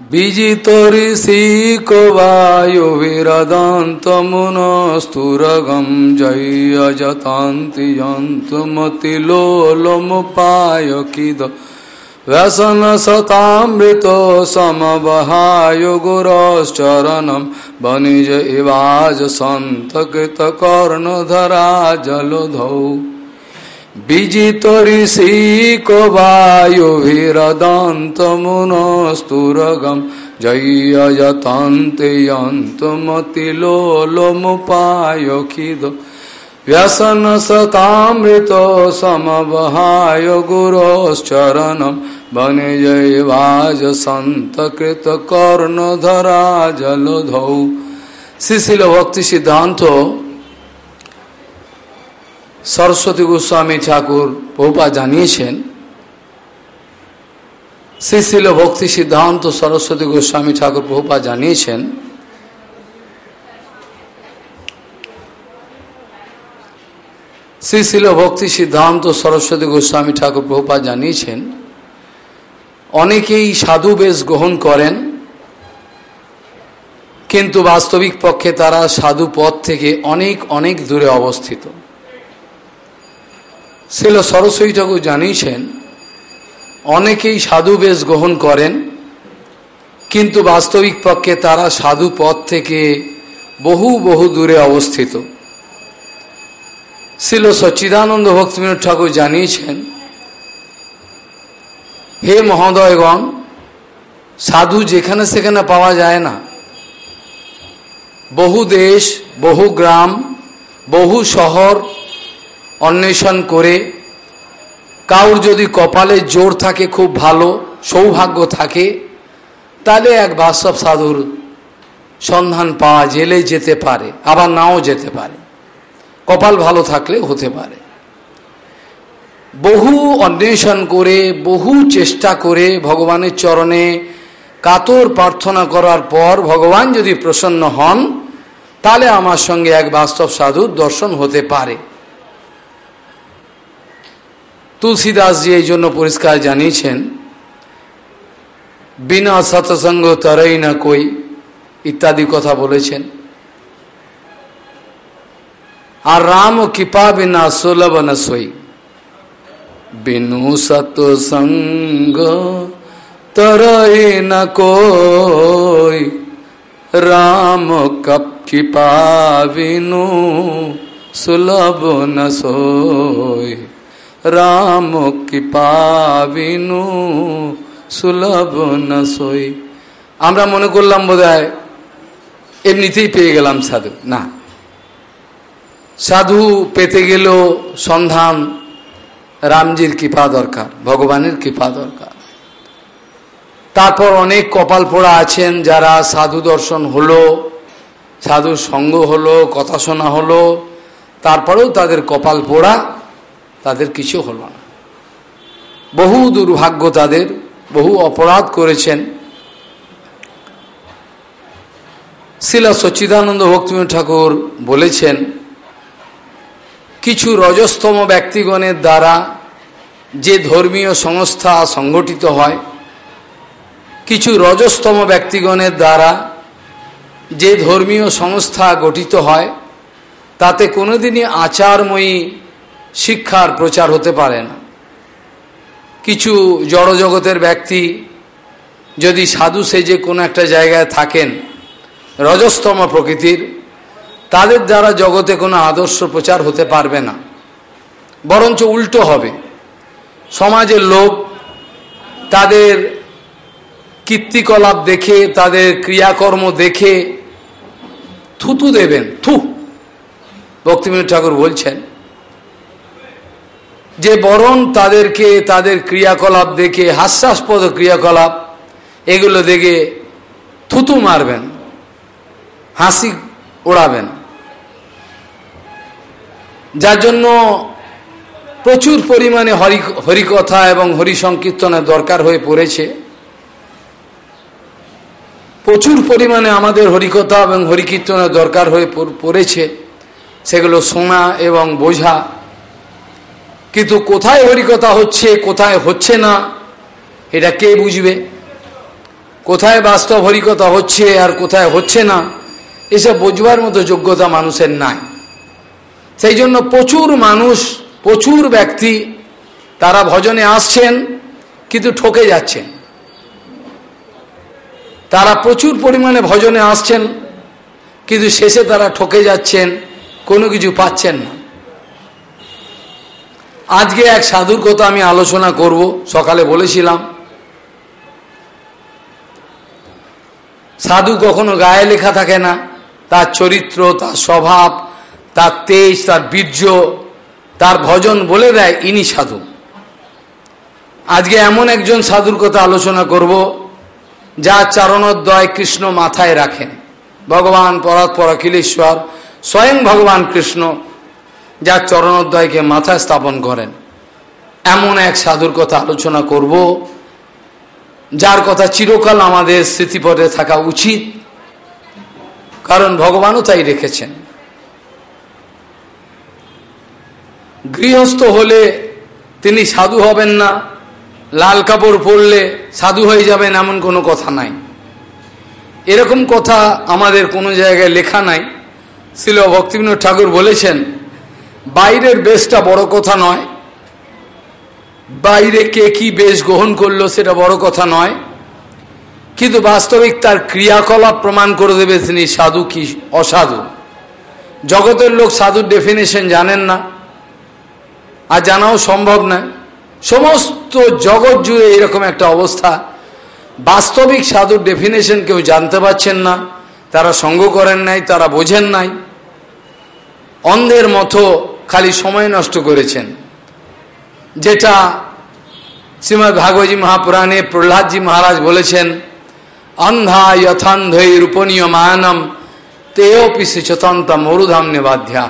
विजितरिषिकवायुविरदन्तमुनस्तुरगं जय्यजतान्ति यन्तुमतिलोलमुपायकिद व्यसनसतामृतो समवहाय गुरोश्चरणं। वणिज इवाज धरा जलधौ। विजित ऋषि को वायुभिदंत मुनस्तुरगम। जयतंते यंतमतिलोलोमुपाय खिद। व्यसन सतामृत समय गुरोश्चरण। बने जयवाज संत कृत कर्णधरा जलधौ शिशिल भक्ति सिद्धांत সরস্বতী গোস্বামী ঠাকুর বহুপা জানিয়েছেন শ্রীশিল ভক্তি সিদ্ধান্ত সরস্বতী গোস্বামী ঠাকুর বহুপা জানিয়েছেন শ্রীশিল ভক্তি সিদ্ধান্ত সরস্বতী গোস্বামী ঠাকুর প্রভুপা জানিয়েছেন, অনেকেই সাধু বেশ গ্রহণ করেন, কিন্তু বাস্তবিক পক্ষে তারা সাধু পথ থেকে অনেক অনেক দূরে অবস্থিত। শিল সরস্বতী ঠাকুর জানিয়েছেন, অনেকেই সাধু বেশ গ্রহণ করেন, কিন্তু বাস্তবিক পক্ষে তারা সাধু পথ থেকে বহু বহু দূরে অবস্থিত। শিল সচ্চিদানন্দ ভক্তিবিনোদ ঠাকুর জানিয়েছেন, হে মহোদয়গণ, সাধু যেখানে সেখানে পাওয়া যায় না। বহু দেশ, বহু গ্রাম, বহু শহর অন্বেষণ করে, কাউর যদি কপালে জোর থাকে খুব ভালো, সৌভাগ্য থাকে, তাহলে এক বাস্তব সাধুর সন্ধান পাওয়া জেলে যেতে পারে, আবার নাও যেতে পারে। কপাল ভালো থাকলে হতে পারে। বহু অন্বেষণ করে, বহু চেষ্টা করে ভগবানের চরণে কাতর প্রার্থনা করার পর ভগবান যদি প্রসন্ন হন, তাহলে আমার সঙ্গে এক বাস্তব সাধুর দর্শন হতে পারে। তুলসীদাসজি এই জন্য পরিষ্কার জানিয়েছেন, বিনা সৎসঙ্গ তরই না কই, ইত্যাদি কথা বলেছেন। আর রাম কৃপা বিনা সুলভ ন সই। বিনু সৎসঙ্গ তরই ন কই, রাম কপ কৃপা বিনু সুলভ ন সোই। রাম কৃপা বিনু সুলভ ন সই আমরা মনে করলাম বোধ এমনিতেই পেয়ে গেলাম সাধু। না। সাধু পেতে গেলেও সন্ধান রামজির কৃপা দরকার, ভগবানের কৃপা দরকার। তারপর অনেক কপাল পোড়া আছেন যারা সাধু দর্শন হলো সাধু সঙ্গ হলো, কথা শোনা হলো, তারপরেও তাদের কপাল পোড়া তাদের কিছু হল না। বহু দুর্ভাগ্য তাদের, বহু অপরাধ করেছেন। শিলা সচ্চিদানন্দ ভক্তিমী ঠাকুর বলেছেন, কিছু রজস্তম ব্যক্তিগণের দ্বারা যে ধর্মীয় সংস্থা সংগঠিত হয়, কিছু রজস্তম ব্যক্তিগণের দ্বারা যে ধর্মীয় সংস্থা গঠিত হয়, তাতে কোনোদিনই আচারময়ী শিক্ষার প্রচার হতে পারে না। কিছু জড়জগতের ব্যক্তি যদি সাধু সেজে কোনো একটা জায়গায় থাকেন, রজস্তম প্রকৃতির, তাদের দ্বারা জগতে কোনো আদর্শ প্রচার হতে পারবে না। বরঞ্চ উল্টো হবে। সমাজের লোক তাদের কীর্তিকলাপ দেখে, তাদের ক্রিয়াকর্ম দেখে থুতু দেবেন। থু! ভক্তিবিনোদ ঠাকুর বলছেন যে বরং তাদেরকে, তাদের ক্রিয়াকলাপ দেখে, হাস্যাস্পদ ক্রিয়াকলাপ, এগুলো দেখে থুতু মারবেন, হাসি ওড়াবেন। যার জন্য প্রচুর পরিমাণে হরি, হরিকথা এবং হরি সংকীর্তনের দরকার হয়ে পড়েছে। প্রচুর পরিমাণে আমাদের হরিকথা এবং হরিকীর্তনের দরকার হয়ে পড়েছে। সেগুলো শোনা এবং বোঝা কিন্তু কোথায় হরিকথা হচ্ছে, কোথায় হচ্ছে না, এটা কে বুঝবে? কোথায় বাস্তব হরিকতা হচ্ছে আর কোথায় হচ্ছে না, এসব বোঝবার মতো যোগ্যতা মানুষের নাই। সেই জন্য প্রচুর মানুষ, প্রচুর ব্যক্তি তারা ভজনে আসছেন, কিন্তু ঠকে যাচ্ছেন। তারা প্রচুর পরিমাণে ভজনে আসছেন, কিন্তু শেষে তারা ঠকে যাচ্ছেন, কোনো কিছু পাচ্ছেন না। আজকে এক সাধুর কথা আমি আলোচনা করব, সকালে বলেছিলাম। সাধু কখনো গায়ে লেখা থাকে না, তার চরিত্র, তার স্বভাব, তার তেজ, তার বীর্য, তার ভজন বলে দেয় ইনি সাধু। আজকে এমন একজন সাধুর কথা আলোচনা করব যা চারণোদ্দয় কৃষ্ণ মাথায় রাখেন। ভগবান পরাৎপর অখিলেশ্বর, স্বয়ং ভগবান কৃষ্ণ যার চরণোদ্দয়কে মাথায় স্থাপন করেন। এমন এক সাধুর কথা আলোচনা করব, যার কথা চিরকাল আমাদের স্মৃতিপটে থাকা উচিত, কারণ ভগবানও তাই রেখেছেন। গৃহস্থ হলে তিনি সাধু হবেন না, লাল কাপড় পরলে সাধু হয়ে যাবেন এমন কোনো কথা নাই। এরকম কথা আমাদের কোনো জায়গায় লেখা নাই। শিল ভক্তিবিনোদ ঠাকুর বলেছেন বাইরের বেশটা বড় কথা নয়। বাইরে কে কি বেশ গ্রহণ করল সেটা বড় কথা নয়। কিন্তু বাস্তবিক তার ক্রিয়াকলাপ প্রমাণ করে দেবে তিনি সাধু কি অসাধু। জগতের লোক সাধুর ডেফিনেশন জানেন না। আর জানাও সম্ভব নয়। সমস্ত জগৎ জুড়ে এরকম একটা অবস্থা। বাস্তবিক সাধুর ডেফিনেশন কেউ জানতে পারছেন না। তারা সঙ্গ করেন নাই, তারা বোঝেন নাই। অন্ধের মতো খালি সময় নষ্ট করেছেন। যেটা শ্রীমদ ভাগবতী মহাপুরাণে প্রহ্লাদজি মহারাজ বলেছেন, অন্ধা যথান্ধৈ রূপনীয় মায়ানম তেয় পিসে চতন্ত মরুধাম নেবাধ্যা।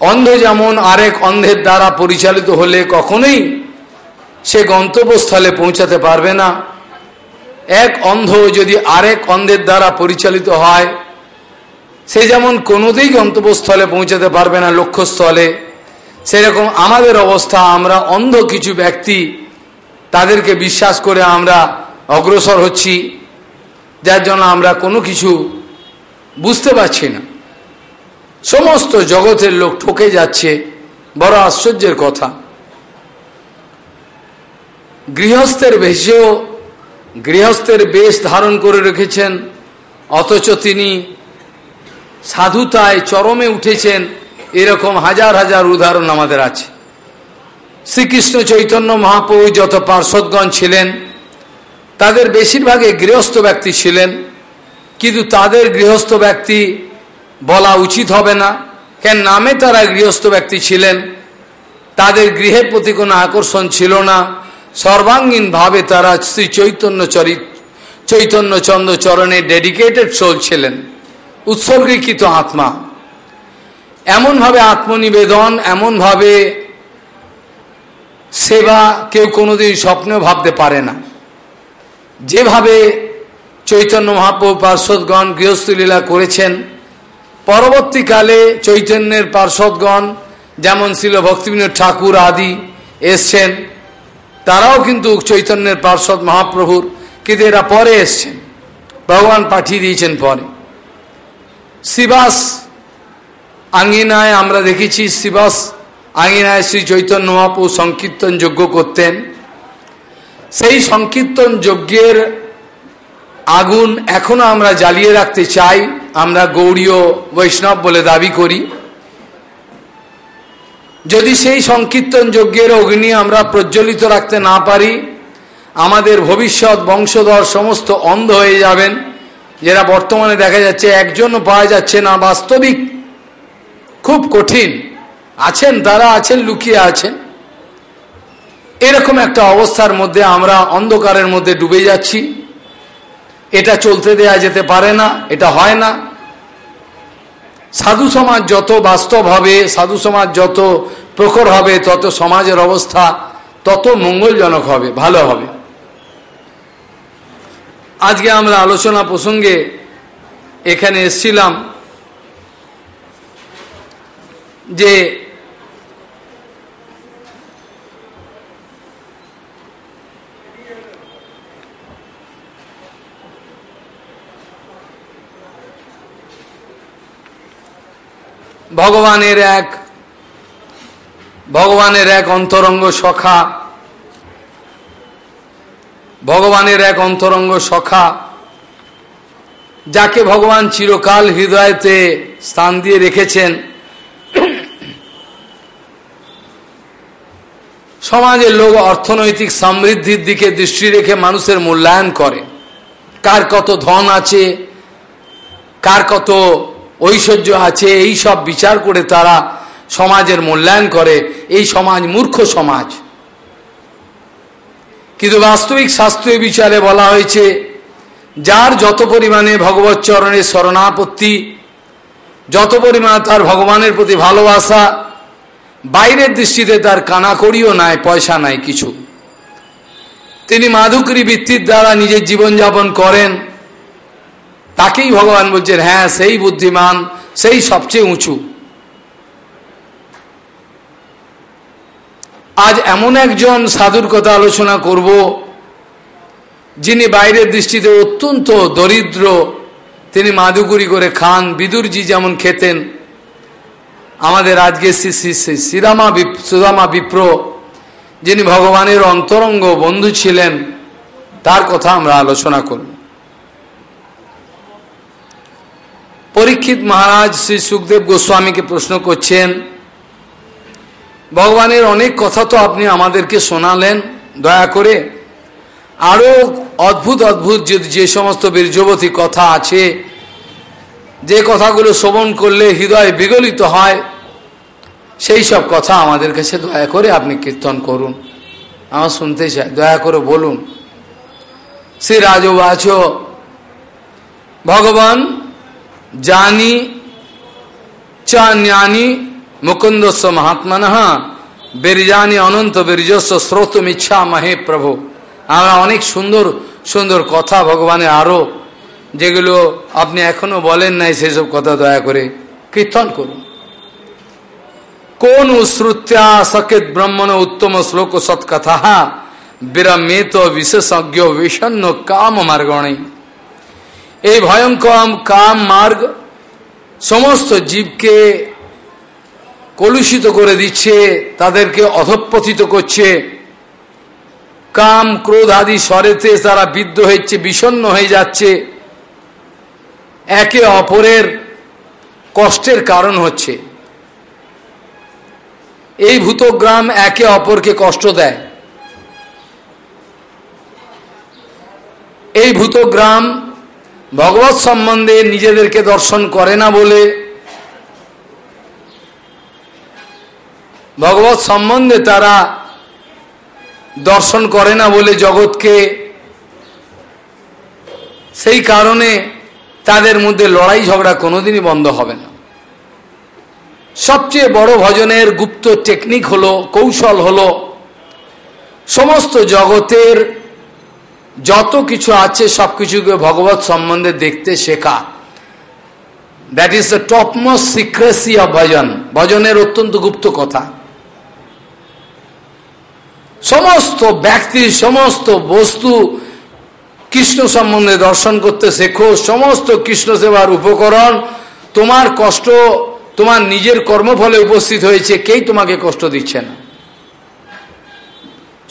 অন্ধ যেমন আরেক অন্ধের দ্বারা পরিচালিত হলে কখনোই সে গন্তব্যস্থলে পৌঁছাতে পারবে না। এক অন্ধ যদি আরেক অন্ধের দ্বারা পরিচালিত হয় সে যেমন কোনোতেই গন্তব্যস্থলে পৌঁছাতে পারবে না লক্ষ্যস্থলে, সেরকম আমাদের অবস্থা, আমরা অন্ধ কিছু ব্যক্তি, তাদেরকে বিশ্বাস করে আমরা অগ্রসর হচ্ছি, যার জন্য আমরা কোনো কিছু বুঝতে পারছি না। সমস্ত জগতের লোক ঠকে যাচ্ছে, বড় আশ্চর্যের কথা। গৃহস্থের বেশেও গৃহস্থের বেশ ধারণ করে রেখেছেন, অথচ তিনি সাধুতায় চরমে উঠেছেন, এরকম হাজার হাজার উদাহরণ আমাদের আছে। শ্রীকৃষ্ণ চৈতন্য মহাপ্রভু যত পার্শ্বদগণ ছিলেন, তাদের বেশিরভাগে গৃহস্থ ব্যক্তি ছিলেন, কিন্তু তাদের গৃহস্থ ব্যক্তি বলা উচিত হবে না, কেন নামে তারা গৃহস্থ ব্যক্তি ছিলেন, তাদের গৃহের প্রতি কোনো আকর্ষণ ছিল না সর্বাঙ্গীনভাবে তারা শ্রী চৈতন্য চরিত চৈতন্যচন্দ্র চরণে ডেডিকেটেড সোল ছিলেন। উৎসর্গীকৃত আত্মা। এমনভাবে আত্মনিবেদন, এমনভাবে সেবা কেউ কোনোদিন স্বপ্নেও ভাবতে পারে না। যেভাবে চৈতন্য মহাপ্রভু পার্শ্বদগণ গৃহস্থলীলা করেছেন, পরবর্তীকালে চৈতন্যের পার্শ্বদগণ যেমন ছিল ভক্তিবিনোদ ঠাকুর আদি এসছেন, তারাও কিন্তু চৈতন্যের পার্শ্বদ মহাপ্রভুর, কিন্তু এরা পরে এসছেন। ভগবান পাঠিয়ে দিয়েছেন পরে। শিবাস। আঙ্গিনায় আমরা দেখেছি শিবাস আঙ্গিনায় শ্রী চৈতন্য মহাপ্রভু সংকীর্তন যজ্ঞ করতেন। সেই সংকীর্তন যজ্ঞের আগুন এখনও আমরা জ্বালিয়ে রাখতে চাই, আমরা গৌরীয় বৈষ্ণব বলে দাবি করি। যদি সেই সংকীর্তন যজ্ঞের অগ্নি আমরা প্রজ্বলিত রাখতে না পারি, আমাদের ভবিষ্যৎ বংশধর সমস্ত অন্ধ হয়ে যাবেন। যেটা বর্তমানে দেখা যাচ্ছে একজনও পাওয়া যাচ্ছে না বাস্তবিক। খুব কঠিন। আছেন, তারা আছেন, লুকিয়ে আছেন। এরকম একটা অবস্থার মধ্যে আমরা অন্ধকারের মধ্যে ডুবে যাচ্ছি। এটা চলতে দেয়া যেতে পারে না, এটা হয় না। সাধু সমাজ যত বাস্তব হবে, সাধু সমাজ যত প্রখর হবে, তত সমাজের অবস্থা তত মঙ্গলজনক হবে, ভালো হবে। আজকে আমরা আলোচনা প্রসঙ্গে এখানে এসছিলাম যে ভগবানের এক ভগবানের এক অন্তরঙ্গ সখা ভগবানের এক অন্তরঙ্গ সখা, যাকে ভগবান চিরকাল হৃদয়তে স্থান দিয়ে রেখেছেন। সমাজের লোক অর্থনৈতিক সমৃদ্ধির দিকে দৃষ্টি রেখে মানুষের মূল্যায়ন করে। কার কত ধন আছে, কার কত ঐশ্বর্য আছে, এই সব বিচার করে তারা সমাজের মূল্যায়ন করে। এই সমাজ মূর্খ সমাজ। কিন্তু বাস্তবিক শাস্ত্রীয় বিচারে বলা হয়েছে, যার যত পরিমাণে ভগবত চরণের শরণাপত্তি, যত পরিমাণে তার ভগবানের প্রতি ভালোবাসা, বাইরের দৃষ্টিতে তার কানাকড়িও নাই, পয়সা নাই কিছু। তিনি মাধুকরী বৃত্তির দ্বারা নিজের জীবনযাপন করেন। তাকেই ভগবান বলছেন হ্যাঁ সেই বুদ্ধিমান, সেই সবচেয়ে উঁচু। আজ এমন একজন সাধুর কথা আলোচনা করব, যিনি বাইরের দৃষ্টিতে অত্যন্ত দরিদ্র। তিনি মাদুগুরি করে খান, বিদুরজি যেমন খেতেন। আমাদের আজকে শ্রী শ্রী শ্রী শ্রীরামা সুদামা বিপ্র, যিনি ভগবানের অন্তরঙ্গ বন্ধু ছিলেন, তার কথা আমরা আলোচনা করব। পরীক্ষিত মহারাজ শ্রী সুখদেব গোস্বামীকে প্রশ্ন করছেন ভগবানের অনেক কথা তো আপনি আমাদেরকে শোনালেন, দয়া করে। আরও অদ্ভুত অদ্ভুত যে যে সমস্ত বীর্যবতী কথা আছে, যে কথাগুলো শ্রবণ করলে হৃদয় বিগলিত হয়, সেই সব কথা আমাদের কাছে দয়া করে আপনি কীর্তন করুন, আমার শুনতে চাই, দয়া করে বলুন। শ্রী রাজবাচ ভগবান জানি চা মুকুন্দস্ব মহাত্মান বীরজানি অনন্ত বীর্যস্ব স্রোতমিচ্ছা মহে প্রভু। আমরা অনেক সুন্দর সুন্দর কথা ভগবানের আরও যেগুলো আপনি এখনও বলেন নাই সেসব কথা দয়া করে কীর্তন করুন। কোন শ্রুত্যা সকেত ব্রহ্মণ উত্তম শ্লোক সৎকথা বিরমেত বিশেষজ্ঞ বিষণ্ন কাম মার্গণে। এই ভয়ঙ্কর কাম মার্গ সমস্ত জীবকে কলুষিত করে দিচ্ছে, তাদেরকে অধপতিত করছে। কাম, ক্রোধ আদি স্বরেতে তারা বিদ্ধ হয়েছে বিষণ্ন হয়ে যাচ্ছে। একে অপরের কষ্টের কারণ হচ্ছে। এই ভূতগ্রাম একে অপরকে কষ্ট দেয়। এই ভূতগ্রাম ভগবত সম্বন্ধে নিজেদেরকে দর্শন করে না বলে ভগবত সম্বন্ধে তারা দর্শন করে না বলে জগৎকে, সেই কারণে তাদের মধ্যে লড়াই ঝগড়া কোনোদিনই বন্ধ হবে না। সবচেয়ে বড় ভজনের গুপ্ত টেকনিক হলো, কৌশল হলো, সমস্ত জগতের যত কিছু আছে সব কিছুকে ভগবত সম্বন্ধে দেখতে শেখা। That is the topmost secrecy of bhajan. ভজনের অত্যন্ত গুপ্ত কথা। সমস্ত ব্যক্তি, সমস্ত বস্তু কৃষ্ণ সম্বন্ধে দর্শন করতে শেখো। সমস্ত কৃষ্ণ সেবার উপকরণ। তোমার কষ্ট, তোমার নিজের কর্মফলে উপস্থিত হয়েছে কেই তোমাকে কষ্ট দিচ্ছে না।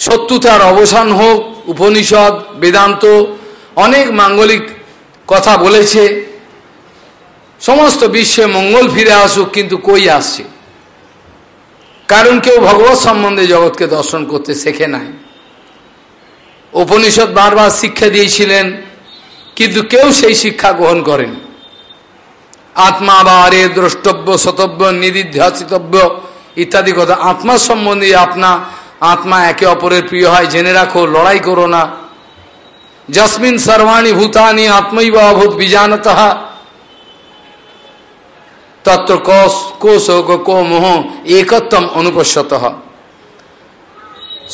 শত্রুতার অবসান হোক, উপনিষদ, বেদান্ত, অনেক মাঙ্গলিক কথা বলেছে। সমস্ত বিশ্বে মঙ্গল ফিরে আসুক, কিন্তু কই আসছে? কারণ কেউ ভগবত সম্বন্ধে জগৎকে দর্শন করতে শেখে নাই। উপনিষদ বারবার শিক্ষা দিয়েছিলেন, কিন্তু কেউ সেই শিক্ষা গ্রহণ করেন। আত্মা বা আরে দ্রষ্টব্য, সতব্য, নিদিধ্যাসিতব্য ইত্যাদি কথা আত্মা সম্বন্ধে আপনা, আত্মা একে অপরের প্রিয় হয়, জেনে রাখো, লড়াই করো না। যসমিন সর্বাণী ভূতানি আত্মৈব অভূত বিজানত। তত্র কোষ কো মোহ একত্তম অনুপশ্যত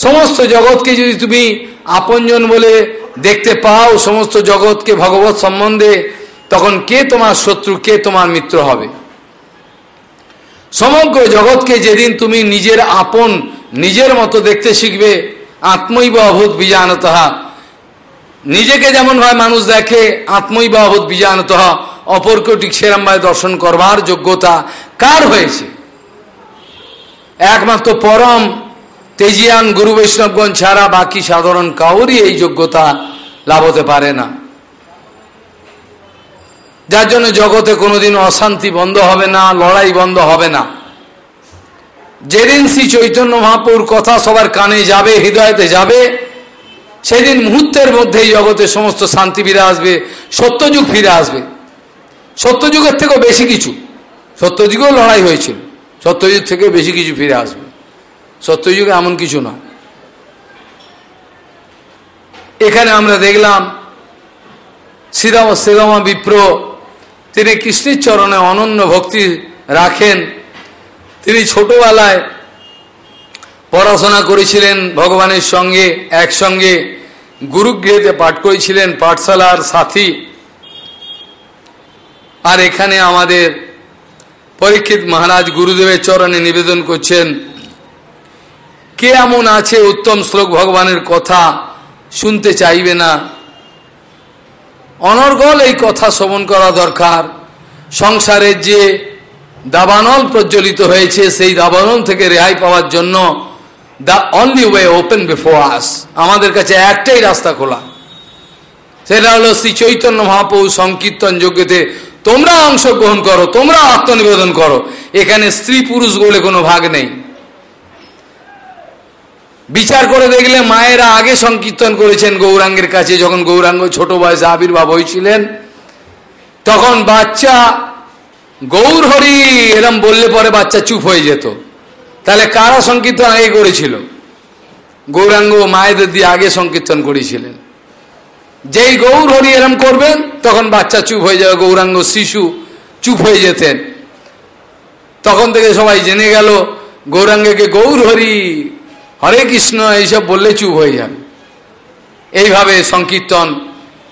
সমস্ত জগৎকে যদি তুমি আপনজন বলে দেখতে পাও, সমস্ত জগৎকে ভগবত সম্বন্ধে, তখন কে তোমার শত্রু, কে তোমার মিত্র হবে? সমগ্র জগৎকে যেদিন তুমি নিজের আপন, নিজের মতো দেখতে শিখবে, আত্মৈব অভূত বিজানতহা নিজেকে যেমন হয় মানুষ দেখে, আত্মৈব অভূত বিজানতহা অপরকেও ঠিক দর্শন করবার যোগ্যতা কার হয়েছে? একমাত্র পরম তেজিয়ান গুরু বৈষ্ণবগণ ছাড়া বাকি সাধারণ কাউরই এই যোগ্যতা লাভ হতে পারে না। যার জন্য জগতে কোনোদিন অশান্তি বন্ধ হবে না, লড়াই বন্ধ হবে না। যেদিন শ্রী চৈতন্য মহাপুর কথা সবার কানে যাবে, হৃদয়তে যাবে, সেদিন মুহূর্তের মধ্যেই জগতে সমস্ত শান্তি ফিরে আসবে, সত্যযুগ ফিরে আসবে। সত্যযুগের থেকেও বেশি কিছু। সত্যযুগেও লড়াই হয়েছিল। সত্যযুগ থেকে বেশি কিছু ফিরে আসবে। সত্যযুগে এমন কিছু নয়। এখানে আমরা দেখলাম শ্রীরাম, শ্রীরামা বিপ্র, তিনি কৃষ্ণের চরণে অনন্য ভক্তি রাখেন। তিনি ছোটবেলায় পড়াশোনা করেছিলেন ভগবানের সঙ্গে, একসঙ্গে। গুরুগৃহেতে পাঠ করেছিলেন পাঠশালার সাথী। আর এখানে আমাদের পরীক্ষিত মহারাজ গুরুদেবের চরণে নিবেদন করছেন, কে এমন আছে উত্তম শ্লোক ভগবানের কথা শুনতে চাইবে না? অনর্গল এই কথা শ্রবণ করা দরকার। সংসারের যে দাবানল প্রজ্বলিত হয়েছে, সেই দাবানল থেকে রেহাই পাওয়ার জন্য the only way open before us আমাদের কাছে একটাই রাস্তা খোলা। সেটা হলো শ্রী চৈতন্য মহাপ্রভু সংকীর্তন যোগ্যতে তোমরা অংশগ্রহণ করো, তোমরা আত্মনিবেদন করো। এখানে স্ত্রী পুরুষ বলে কোনো ভাগ নেই। বিচার করে দেখলে মায়েরা আগে সংকীর্তন করেছেন গৌরাঙ্গের কাছে, যখন গৌরাঙ্গ ছোট বয়সে আবির্ভাব হয়েছিলেন, তখন বাচ্চা গৌর হরি এরম বললে পরে বাচ্চা চুপ হয়ে যেত। তাহলে কারা সংকীর্তন আগে করেছিল? গৌরাঙ্গ মায়েদের দিয়ে আগে সংকীর্তন করেছিলেন। যেই গৌর হরি এরম করবেন, তখন বাচ্চা চুপ হয়ে যাবে, গৌরাঙ্গ শিশু চুপ হয়ে যেতেন। তখন থেকে সবাই জেনে গেল, গৌরাঙ্গকে গৌর হরি, হরে কৃষ্ণ এইসব বললে চুপ হয়ে যাবে এইভাবে সংকীর্তন,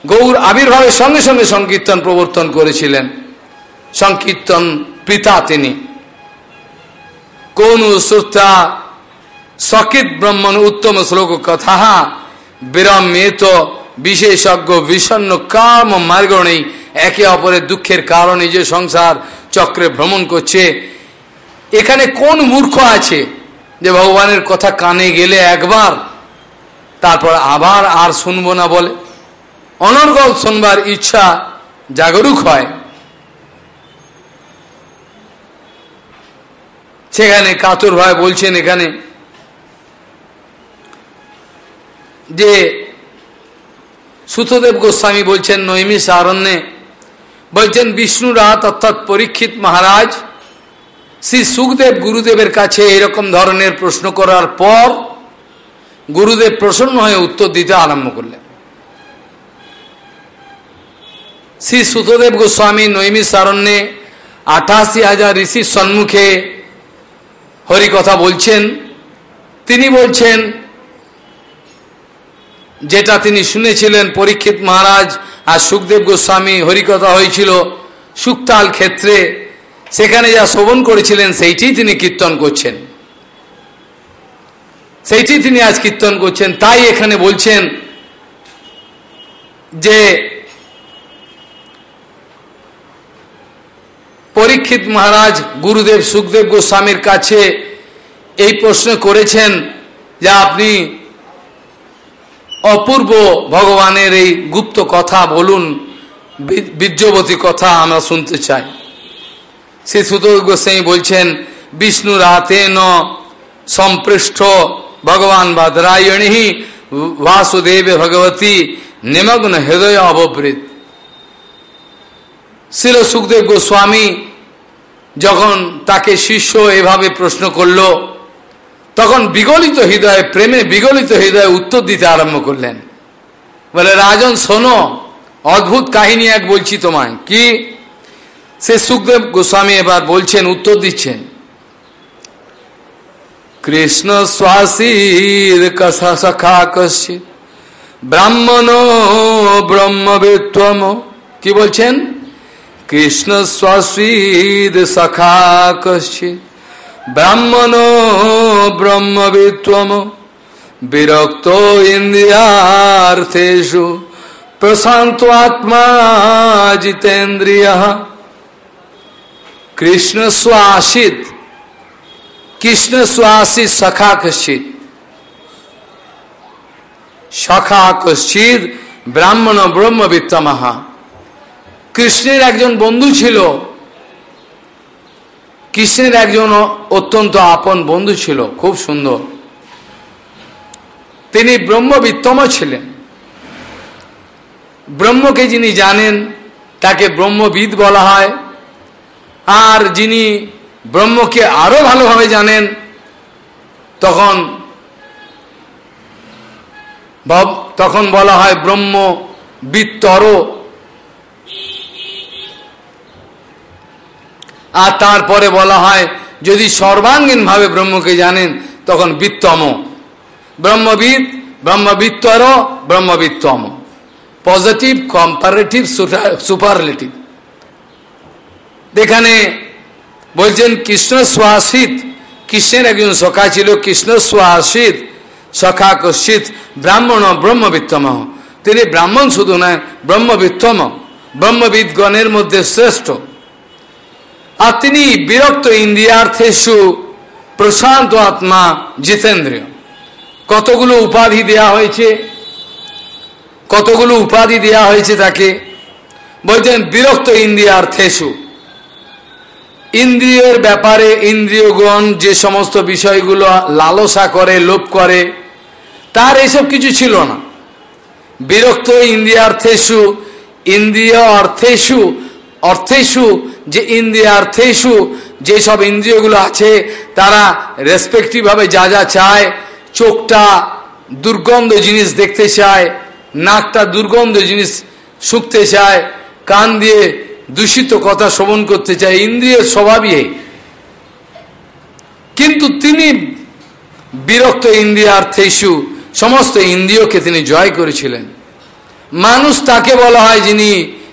গৌর আবির্ভাবের সঙ্গে সঙ্গে সংকীর্তন প্রবর্তন করেছিলেন। সংকীর্তন পিতা তিনি। কোন শ্রোতা সকিত ব্রহ্মণ উত্তম শ্লোক কথা বিরমেত বিশেষজ্ঞ বিষণ্ন কাম মার্গ নেই। একে অপরের দুঃখের কারণে যে সংসার চক্রে ভ্রমণ করছে। এখানে কোন মূর্খ আছে যে ভগবানের কথা কানে গেলে একবার, তারপর আবার আর শুনব না বলে? অনর্গল শুনবার ইচ্ছা জাগরুক হয়। সেখানে কাতর ভাই বলছেন এখানে যে সুতদেব গোস্বামী বলছেন নৈমিষ আরণ্যে বলছেন বিষ্ণু রাত অর্থাৎ পরীক্ষিত মহারাজ, শ্রী সুখদেব গুরুদেবের কাছে এরকম ধরনের প্রশ্ন করার পর গুরুদেব প্রসন্ন হয়ে উত্তর দিতে আরম্ভ করলেন। শ্রী সুতদেব গোস্বামী নৈমিষ আরণ্যে আঠাশি হাজার ঋষির সম্মুখে হরি কথা বলছেন, তিনি বলছেন যেটা তিনি শুনেছিলেন পরীক্ষিত মহারাজ আর সুখদেব গোস্বামী হরিকথা হয়েছিল সুক্তাল ক্ষেত্রে। সেখানে যা শ্রবণ করেছিলেন সেইটি তিনি কীর্তন করছেন। সেইটি তিনি আজ কীর্তন করছেন। তাই এখানে বলছেন যে পরীক্ষিত মহারাজ গুরুদেব সুখদেব গোস্বামীর কাছে এই প্রশ্ন করেছেন, যে আপনি অপূর্ব ভগবানের এই গুপ্ত কথা বলুন বীর্যবতী কথা আমরা শুনতে চাই। শ্রী সুত গোস্বামী বলছেন, বিষ্ণু রাতে ন সম্পৃষ্ট ভগবান বাদরায়ণী বাসুদেব ভগবতী নিমগ্ন হৃদয় অববৃত। শিল সুখদেব গোস্বামী যখন তাকে শিষ্য এভাবে প্রশ্ন করল তখন বিগলিত হৃদয়ে, প্রেমে বিগলিত হৃদয়ে উত্তর দিতে আরম্ভ করলেন। বলে, রাজন, শোনো, অদ্ভুত কাহিনী এক বলছি তোমায়। কি? সে সুখদেব গোস্বামী এবার বলছেন, উত্তর দিচ্ছেন। কৃষ্ণ শ্বাসীর কষা সখা কশ্চিত ব্রাহ্মণ ব্রহ্মবেত্বম কি বলছেন? কৃষ্ণ শ্বাসীদ সখা কশ্চিত ব্রাহ্মণ ব্রহ্মবিত্বম বিরক্ত ইন্দ্রিয়ার্থেষু প্রশান্ত আত্মা জিতেন্দ্রিয়। কৃষ্ণ স্বাসিত কৃষ্ণ স্বাসিত সখা কশ্চিত সখা কশ্চিত ব্রাহ্মণ ব্রহ্মবিত্তমাহা কৃষ্ণের একজন বন্ধু ছিল কৃষ্ণের একজন অত্যন্ত আপন বন্ধু ছিল, খুব সুন্দর। তিনি ব্রহ্মবিত্তম ছিলেন। ব্রহ্মকে যিনি জানেন, তাকে ব্রহ্মবিদ বলা হয়। আর যিনি ব্রহ্মকে আরও ভালোভাবে জানেন, তখন তখন বলা হয় ব্রহ্ম আর তারপরে বলা হয়, যদি সর্বাঙ্গীনভাবে ব্রহ্মকে জানেন, তখন বিত্তম। ব্রহ্মবিদ, ব্রহ্মবিত্তর, ব্রহ্মবিত্তম। পজিটিভ কম্পারেটিভ সুপারলেটিভ এখানে বলছেন, কৃষ্ণ সুহাসিত। কৃষ্ণের একজন সখা ছিল, কৃষ্ণ সুহাসিত। সখা কশ্চিত ব্রাহ্মণ, ব্রহ্মবিত্তম। তিনি ব্রাহ্মণ শুধু নয়, ব্রহ্মবিত্তম। ব্রহ্মবিদগণের মধ্যে শ্রেষ্ঠ। আর তিনি বিরক্ত ইন্দ্রিয়ার্থেশু প্রশান্ত আত্মা জিতেন্দ্রীয় কতগুলো উপাধি দেয়া হয়েছে? কতগুলো উপাধি দেয়া হয়েছে তাকে? বলছেন, বিরক্ত ইন্দ্রিয়ার্থেশু ইন্দ্রিয়ের ব্যাপারে ইন্দ্রিয়গণ যে সমস্ত বিষয়গুলো লালসা করে, লোভ করে, তার এসব কিছু ছিল না। বিরক্ত ইন্দ্রিয়ার্থেশু ইন্দ্রিয় অর্থেশু অর্থেশু যে ইন্দ্রিয়ার্থেশু যেসব ইন্দ্রিয়গুলো আছে, তারা রেসপেক্টিভভাবে যা যা চায়, চোখটা দুর্গন্ধ জিনিস দেখতে চায়, নাকটা দুর্গন্ধ জিনিস শুকতে চায়, কান দিয়ে দূষিত কথা শ্রবণ করতে চায় ইন্দ্রিয়ের স্বভাবই কিন্তু তিনি বিরক্ত ইন্দ্রিয়ার্থেশু সমস্ত ইন্দ্রিয়কে তিনি জয় করেছিলেন। মানুষ তাকে বলা হয় যিনি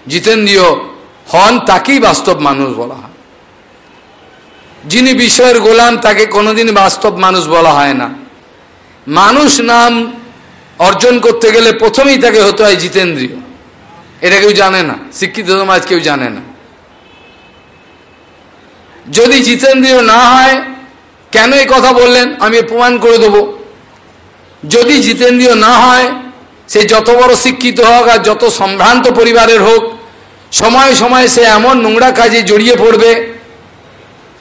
জিতেন্দ্রীয় হন তাকেই বাস্তব মানুষ বলা হয়। যিনি বিষয়ের গোলাম, তাকে কোনোদিন বাস্তব মানুষ বলা হয় না। মানুষ নাম অর্জন করতে গেলে প্রথমেই তাকে হতে হয় জিতেন্দ্রীয়। এটা কেউ জানে না, শিক্ষিত সমাজ কেউ জানে না। যদি জিতেন্দ্রীয় না হয়, কেন এই কথা বললেন? আমি প্রমাণ করে দেব। যদি জিতেন্দ্রীয় না হয়, সে যত বড় শিক্ষিত হোক আর যত সম্ভ্রান্ত পরিবারের হোক সময় সময় সে এমন নোংরা কাজে জড়িয়ে পড়বে,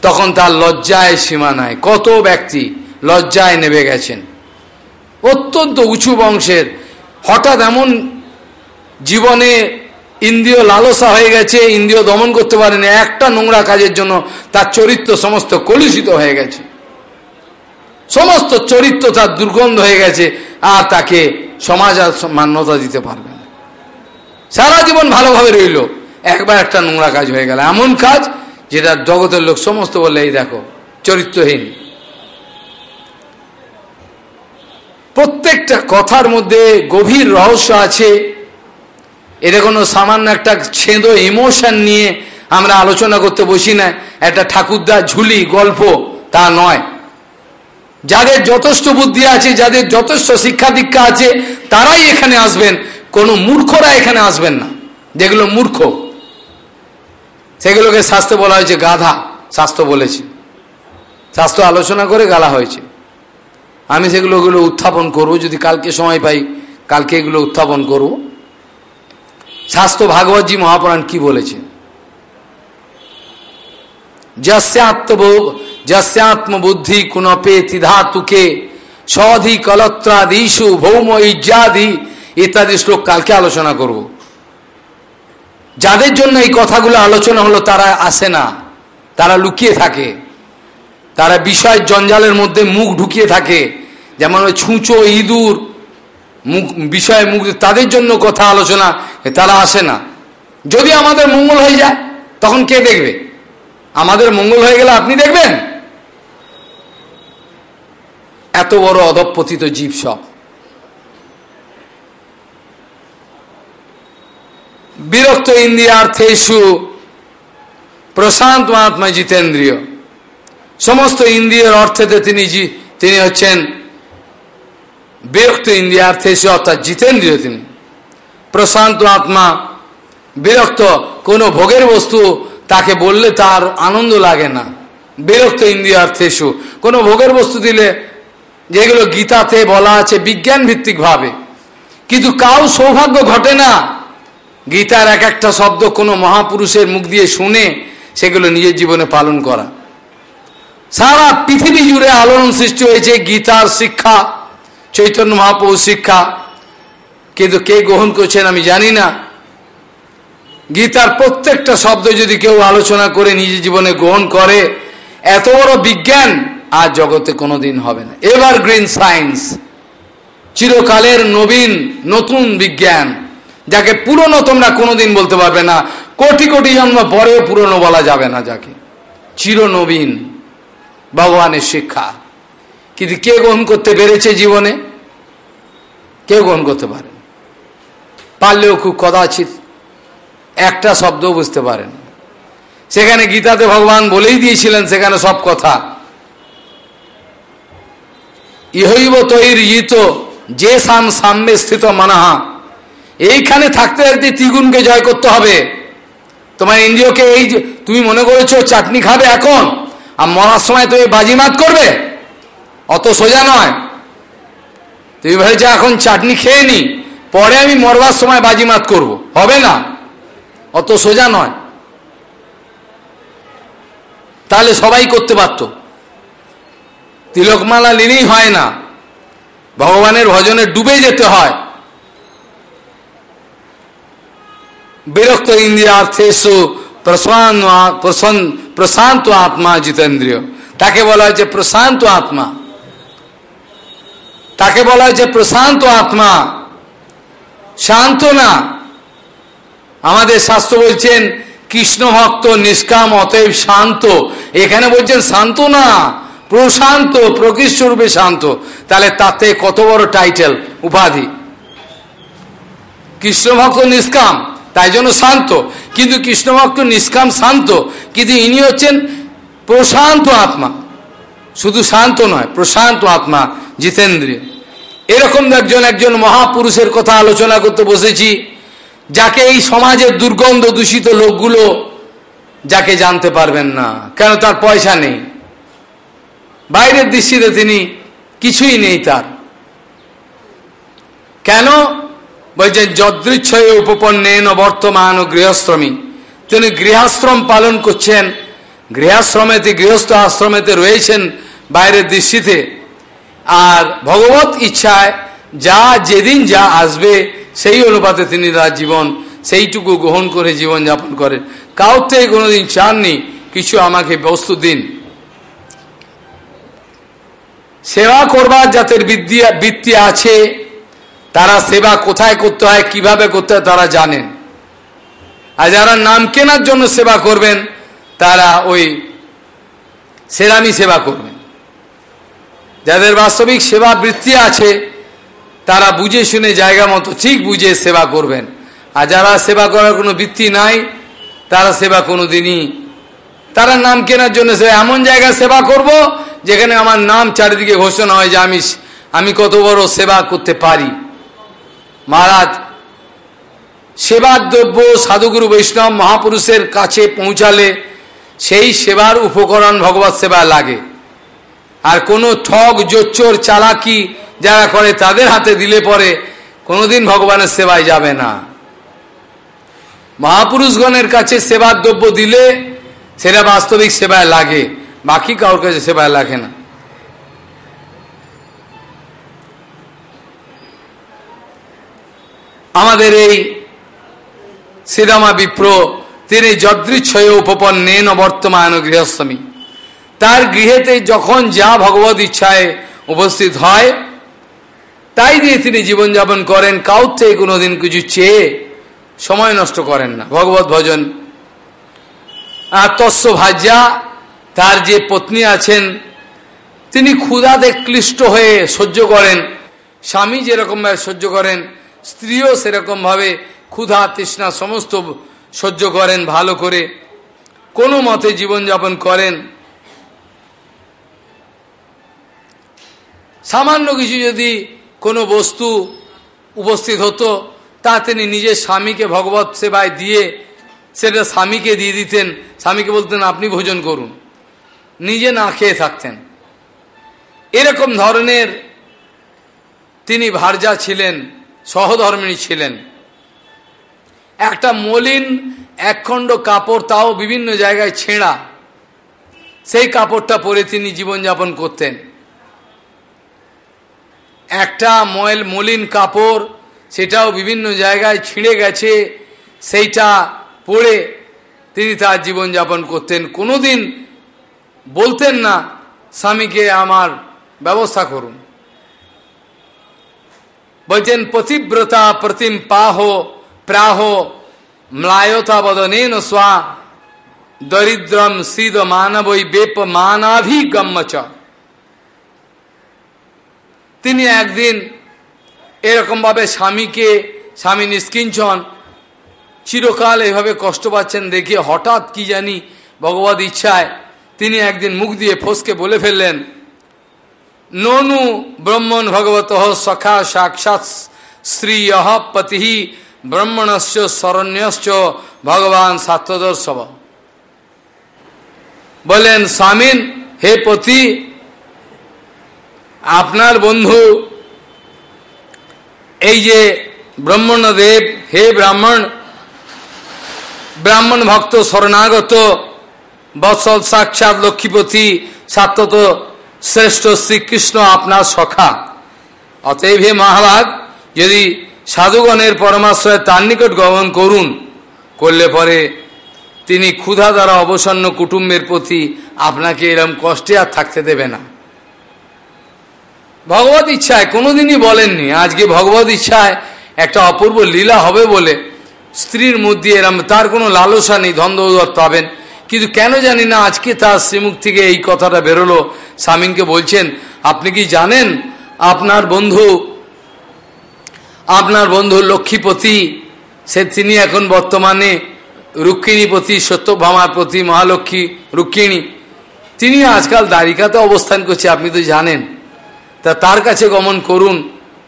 তখন তার লজ্জায় সীমা নাই। কত ব্যক্তি লজ্জায় নেবে গেছেন। অত্যন্ত উঁচু বংশের, হঠাৎ এমন জীবনে ইন্দ্রিয় লালসা হয়ে গেছে, ইন্দ্রিয় দমন করতে পারেনি, একটা নোংরা কাজের জন্য তার চরিত্র সমস্ত কলুষিত হয়ে গেছে। সমস্ত চরিত্র তার দুর্গন্ধ হয়ে গেছে, আর তাকে সমাজ আর মান্যতা দিতে পারবে সারা জীবন ভালোভাবে রইল। একবার একটা নোংরা কাজ হয়ে গেল। এমন কাজ যেটা জগতের লোক সমস্ত বললে, এই দেখো, চরিত্রহীন। প্রত্যেকটা কথার মধ্যে গভীর রহস্য আছে। এটা কোনো সামান্য একটা ছেঁদো ইমোশন নিয়ে আমরা আলোচনা করতে বসি না। একটা ঠাকুরদার ঝুলি গল্প, তা নয়। যাদের যথেষ্ট বুদ্ধি আছে, যাদের যথেষ্ট শিক্ষা দীক্ষা আছে, তারাই এখানে আসবেন। কোনো মূর্খরা এখানে আসবেন না। যেগুলো মূর্খ। সেগুলোকে শাস্ত্র বলা হয়েছে গাধা, শাস্ত্র বলেছে। শাস্ত্র আলোচনা করে গালা হয়েছে। আমি সেগুলো ওগুলো উত্থাপন করব, যদি কালকে সময় পাই, কালকে এগুলো উত্থাপন করব। শাস্ত্র ভাগবতজি মহাপুরাণ কি বলেছেন যস্যাত্মবুদ্ধি কুণপে তিধাতুকে সধি কলত্রাদিশু ভৌম ইজ্জাদি ইত্যাদি শ্লোক কালকে আলোচনা করব। যাদের জন্য এই কথাগুলো আলোচনা হলো, তারা আসে না। তারা লুকিয়ে থাকে। তারা বিষয় জঞ্জালের মধ্যে মুখ ঢুকিয়ে থাকে। যেমন ওই ছুঁচো, ইঁদুর, মুখ, বিষয়ে মুখ, তাদের জন্য কথা আলোচনা, তারা আসে না। যদি আমাদের মঙ্গল হয়ে যায়, তখন কে দেখবে? আমাদের মঙ্গল হয়ে গেলে আপনি দেখবেন? এত বড় অধপতিত জীব সব। বিরক্ত ইন্দ্রিয়ার্থেশু প্রশান্ত মহাত্মা জিতেন্দ্রীয়। সমস্ত ইন্দ্রিয়ের অর্থেতে তিনি তিনি হচ্ছেন বিরক্ত ইন্দ্রিয়ার্থেশু অর্থাৎ জিতেন্দ্রীয় তিনি। প্রশান্ত আত্মা বিরক্ত, কোনো ভোগের বস্তু তাকে বললে তার আনন্দ লাগে না। বিরক্ত ইন্দ্রিয়ার্থেশু কোনো ভোগের বস্তু দিলে, যেগুলো গীতাতে বলা আছে বিজ্ঞান ভিত্তিক ভাবে কিন্তু কাউ সৌভাগ্য ঘটে না। গীতার এক একটা শব্দ কোনো মহাপুরুষের মুখ দিয়ে শুনে সেগুলো নিজের জীবনে পালন করা। সারা পৃথিবী জুড়ে আলোড়ন সৃষ্টি হয়েছে গীতার শিক্ষা, চৈতন্য মহাপ্রভু শিক্ষা। কিন্তু কে গ্রহণ করছেন আমি জানি না। গীতার প্রত্যেকটা শব্দ যদি কেউ আলোচনা করে নিজের জীবনে গ্রহণ করে, এত বড় বিজ্ঞান আর জগতে কোনোদিন হবে না। এভার গ্রিন সায়েন্স, চিরকালের নবীন, নতুন বিজ্ঞান। যাকে পুরনো তোমরা কোনোদিন বলতে পারবে না। কোটি কোটি জন্ম পরেও পুরনো বলা যাবে না যাকে। চির নবীন ভগবানের শিক্ষা। কিন্তু কে গ্রহণ করতে পেরেছে জীবনে? কেউ গ্রহণ করতে পারে পারলেও খুব কদাচিত একটা শব্দও বুঝতে পারেন। সেখানে গীতাতে ভগবান বলেই দিয়েছিলেন সেখানে সব কথা। ইহৈব তৈর ইত যে সাম সাম্যে স্থিত মানাহা। এইখানে থাকতে থাকতে ত্রিগুণকে জয় করতে হবে। তোমার ইন্দ্রিয়কে এই তুমি মনে করেছ চাটনি খাবে এখন, আর মরার সময় তুমি বাজিমাত করবে, অত সোজা নয়। তুমি ভেবেছো এখন চাটনি খেয়ে নি, পরে আমি মরবার সময় বাজিমাত করব। হবে না, অত সোজা নয়। তাহলে সবাই করতে পারত। তিলকমালা নিলেই হয় না, ভগবানের ভজনে ডুবে যেতে হয়। বিরক্ত ইন্দ্রিয়ার্থেশু প্রশান্ত প্রশান্ত আত্মা জিতেন্দ্রিয়। তাকে বলা হয়েছে প্রশান্ত আত্মা। তাকে বলা হয়েছে প্রশান্ত আত্মা। শান্ত না। আমাদের শাস্ত্র বলছেন, কৃষ্ণ ভক্ত নিষ্কাম অতএব শান্ত। এখানে বলছেন শান্ত না, প্রশান্ত, প্রকৃষ্ট রূপে শান্ত। তাহলে তাতে কত বড় টাইটেল উপাধি। কৃষ্ণ ভক্ত নিষ্কাম। তাই জন্য শান্ত। কিন্তু কৃষ্ণ ভক্ত নিষ্কাম শান্ত। কিন্তু ইনি হচ্ছেন প্রশান্ত আত্মা। শুধু শান্ত নয়, প্রশান্ত আত্মা, জিতেন্দ্রিয়। এরকম একজন একজন মহাপুরুষের কথা আলোচনা করতে বসেছি, যাকে এই সমাজের দুর্গন্ধ দূষিত লোকগুলো, যাকে জানতে পারবেন না। কেন তার পয়সা নেই? বাইরের দৃষ্টিতে তিনি কিছুই নেই তার। কেন? বলছেন যদৃচ্ছয় উপপন্নেন বর্তমান ও গৃহশ্রমী তিনি গৃহাশ্রম পালন করছেন, গৃহাশ্রমেতে, গৃহস্থ আশ্রমেতে রয়েছেন বাইরের দৃষ্টিতে, আর ভগবত ইচ্ছায় যা যেদিন যা আসবে, সেই অনুপাতে তিনি তার জীবন, সেইটুকু গ্রহণ করে জীবন যাপন করেন। কাউর থেকে কোনোদিন চাননি, কিছু আমাকে বস্তু দিন। সেবা করবার যাদের বিদ্যা, বৃত্তি আছে তারা সেবা কোথায় করতে হয়, কীভাবে করতে হয় তারা জানেন। আর যারা নাম কেনার জন্য সেবা করবেন, তারা ওই সেরামি সেবা করবেন। যাদের বাস্তবিক সেবা বৃত্তি আছে, তারা বুঝে শুনে জায়গা মতো ঠিক বুঝে সেবা করবেন। আর যারা সেবা করার কোনো বৃত্তি নাই, তারা সেবা কোনো দিনই তারা নাম কেনার জন্য সে এমন জায়গায় সেবা করব, যেখানে আমার নাম চারিদিকে ঘোষণা হয় যে আমি আমি কত বড় সেবা করতে পারি। মহারাজ, সেবার দ্রব্য সাধুগুরু বৈষ্ণব মহাপুরুষের কাছে পৌঁছালে সেই সেবার উপকরণ ভগবত সেবা লাগে। আর কোনো ঠগ, জোচ্চোর চালাকি যারা করে তাদের হাতে দিলে পরে কোনোদিন ভগবানের সেবায় যাবে না। মহাপুরুষগণের কাছে সেবার দ্রব্য দিলে সেটা বাস্তবিক সেবায় লাগে, বাকি কারোর কাছে সেবায় লাগে না। আমাদের এই শ্রীরামা বিপ্র, তিনি যদৃচ্ছয় উপপন্নেন বর্তমান গৃহস্বামী তার গৃহেতে যখন যা ভগবত ইচ্ছায় উপস্থিত হয়, তাই দিয়ে তিনি জীবনযাপন করেন। কাউর থেকে কোনোদিন কিছু চেয়ে সময় নষ্ট করেন না। ভগবত ভজন। আর তস্য ভাজ্যা, তার যে পত্নী আছেন, তিনি ক্ষুধাতে ক্লিষ্ট হয়ে সহ্য করেন। স্বামী যেরকমভাবে সহ্য করেন স্ত্রীও সেরকমভাবে ক্ষুধা, তৃষ্ণা সমস্ত সহ্য করেন, ভালো করে কোনো মতে জীবনযাপন করেন। সামান্য কিছু যদি কোনো বস্তু উপস্থিত হতো, তা তিনি নিজের স্বামীকে ভগবত সেবায় দিয়ে সেটা স্বামীকে দিয়ে দিতেন। স্বামীকে বলতেন, আপনি ভোজন করুন। নিজে না খেয়ে থাকতেন। এরকম ধরনের তিনি ভারজা ছিলেন। সহধর্মিনী ছিলেন। একটা মলিন একখণ্ড কাপড় তাও বিভিন্ন জায়গায় ছেঁড়া। সেই কাপড়টা পরে তিনি জীবনযাপন করতেন। একটা ময়েল মলিন কাপড় সেটাও বিভিন্ন জায়গায় ছিঁড়ে গেছে, সেইটা পরে তিনি তার জীবনযাপন করতেন। কোনোদিন বলতেন না, স্বামীকে আমার ব্যবস্থা করুন। বলছেন পতিব্রতা প্রতিম পাহ, প্রাহ, ম্লায়তা বদনেন স্বা, দরিদ্রম সিদ মানবই বেপ মানাভিগম্য তিনি একদিন এরকমভাবে স্বামীকে, স্বামী নিষ্কিঞ্চন, চিরকাল এভাবে কষ্ট পাচ্ছেন দেখে হঠাৎ কি জানি ভগবত ইচ্ছায় তিনি একদিন মুখ দিয়ে ফসকে বলে ফেললেন ননু ব্রহ্মণ ভগবত সখা সাক্ষাৎ শ্রী পতি ব্রহ্মণশ্চ শরণ্যশ্চ ভগবান সাত্রদর্শব বলেন স্বামীন হে পতি আপনার বন্ধু এই যে ব্রহ্মণদেব, হে ব্রাহ্মণ ব্রাহ্মণ ভক্ত শরণাগত, বৎসল সাক্ষাৎ লক্ষ্মীপতি সাত্তত শ্রেষ্ঠ শ্রীকৃষ্ণ আপনার সখা। অতএব হে মহাভাগ যদি সাধুগণের পরমাশ্রয় তার নিকট গমন করুন, করলে পরে তিনি ক্ষুধা দ্বারা অবসন্ন কুটুম্বের প্রতি আপনাকে এরম কষ্টে আর থাকতে দেবে না। ভগবত ইচ্ছায় কোনোদিনই বলেননি, আজকে ভগবত ইচ্ছায় একটা অপূর্ব লীলা হবে বলে স্ত্রীর মধ্যে এরম তার কোনো লালসা নেই ধন্দৌদত্ত পাবেন। কিন্তু কেন জানি না আজকে তার শ্রীমুখ থেকে এই কথাটা বেরোলো। স্বামীকে বলছেন, আপনি কি জানেন, আপনার বন্ধু আপনার বন্ধু লক্ষ্মীপতি, সে তিনি এখন বর্তমানে রুক্মিণীপতি, সত্যভামার প্রতি মহালক্ষ্মী রুক্মিণী, তিনি আজকাল দ্বারিকাতে অবস্থান করছে, আপনি তো জানেন। তা তার কাছে গমন করুন,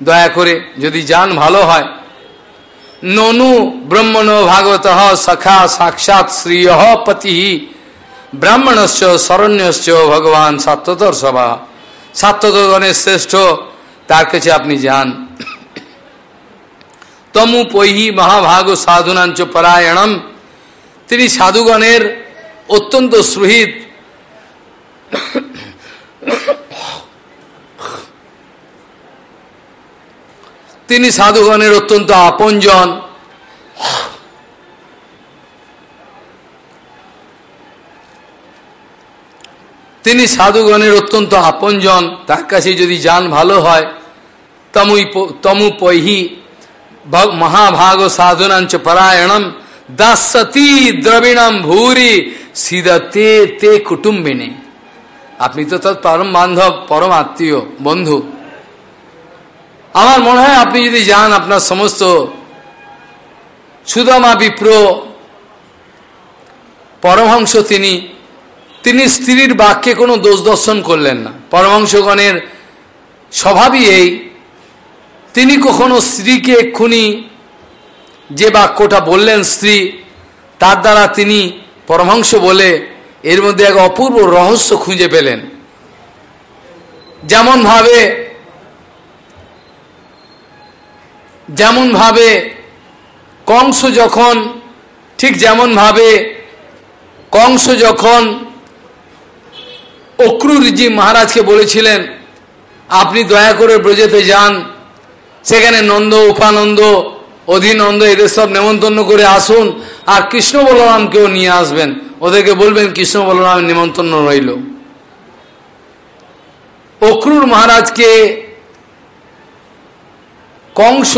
দয়া করে, যদি যান ভালো হয়। ননু ব্রহ্মণ ভাগবত সখা সাক্ষাৎ শ্রীয় পতি ব্রাহ্মণশ্চ শরণ্যশ্চ ভগবান সাত্ততর সভা সাত্ততগণের শ্রেষ্ঠ তার কাছে আপনি যান তমু পৈহি মহাভাগ সাধুনাঞ্চ পরায়ণম তিনি সাধুগণের অত্যন্ত সুহিত তিনি সাধুগণের অত্যন্ত আপনজন। তিনি সাধুগণের অত্যন্ত আপনজন। তার কাছে যদি যান ভালো হয়, তমুই তমু পৈহি মহাভাগ সাধুনাঞ্চ পরায়ণম দাসতি দ্রবিণম ভূরি সিদতে তে কুটুম্বিনী। আপনি তো তার পরম বান্ধব, পরম আত্মীয়, বন্ধু। আমার মনে হয় আপনি যদি যান আপনার সমস্ত সুদামা বিপ্র, পরমহংস তিনি তিনি স্ত্রীর বাক্যে কোনো দোষ দর্শন করলেন না। পরমহংসগণের স্বভাবই এই, তিনি কখনো স্ত্রীকে এক্ষুনি যে বাক্যটা বললেন স্ত্রী, তার দ্বারা তিনি পরমহংস বলে এর মধ্যে এক অপূর্ব রহস্য খুঁজে পেলেন। যেমনভাবে যেমনভাবে কংস যখন, ঠিক যেমনভাবে কংস যখন অক্রুরজি মহারাজকে বলেছিলেন, আপনি দয়া করে ব্রজেতে যান, সেখানে নন্দ, উপানন্দ, অধীনন্দ, এদের সব নেমন্তন্ন করে আসুন, আর কৃষ্ণ বলরামকেও নিয়ে আসবেন। ওদেরকে বলবেন, কৃষ্ণ বলরাম নিমন্ত্রণ রইল। অক্রুর মহারাজকে কংস,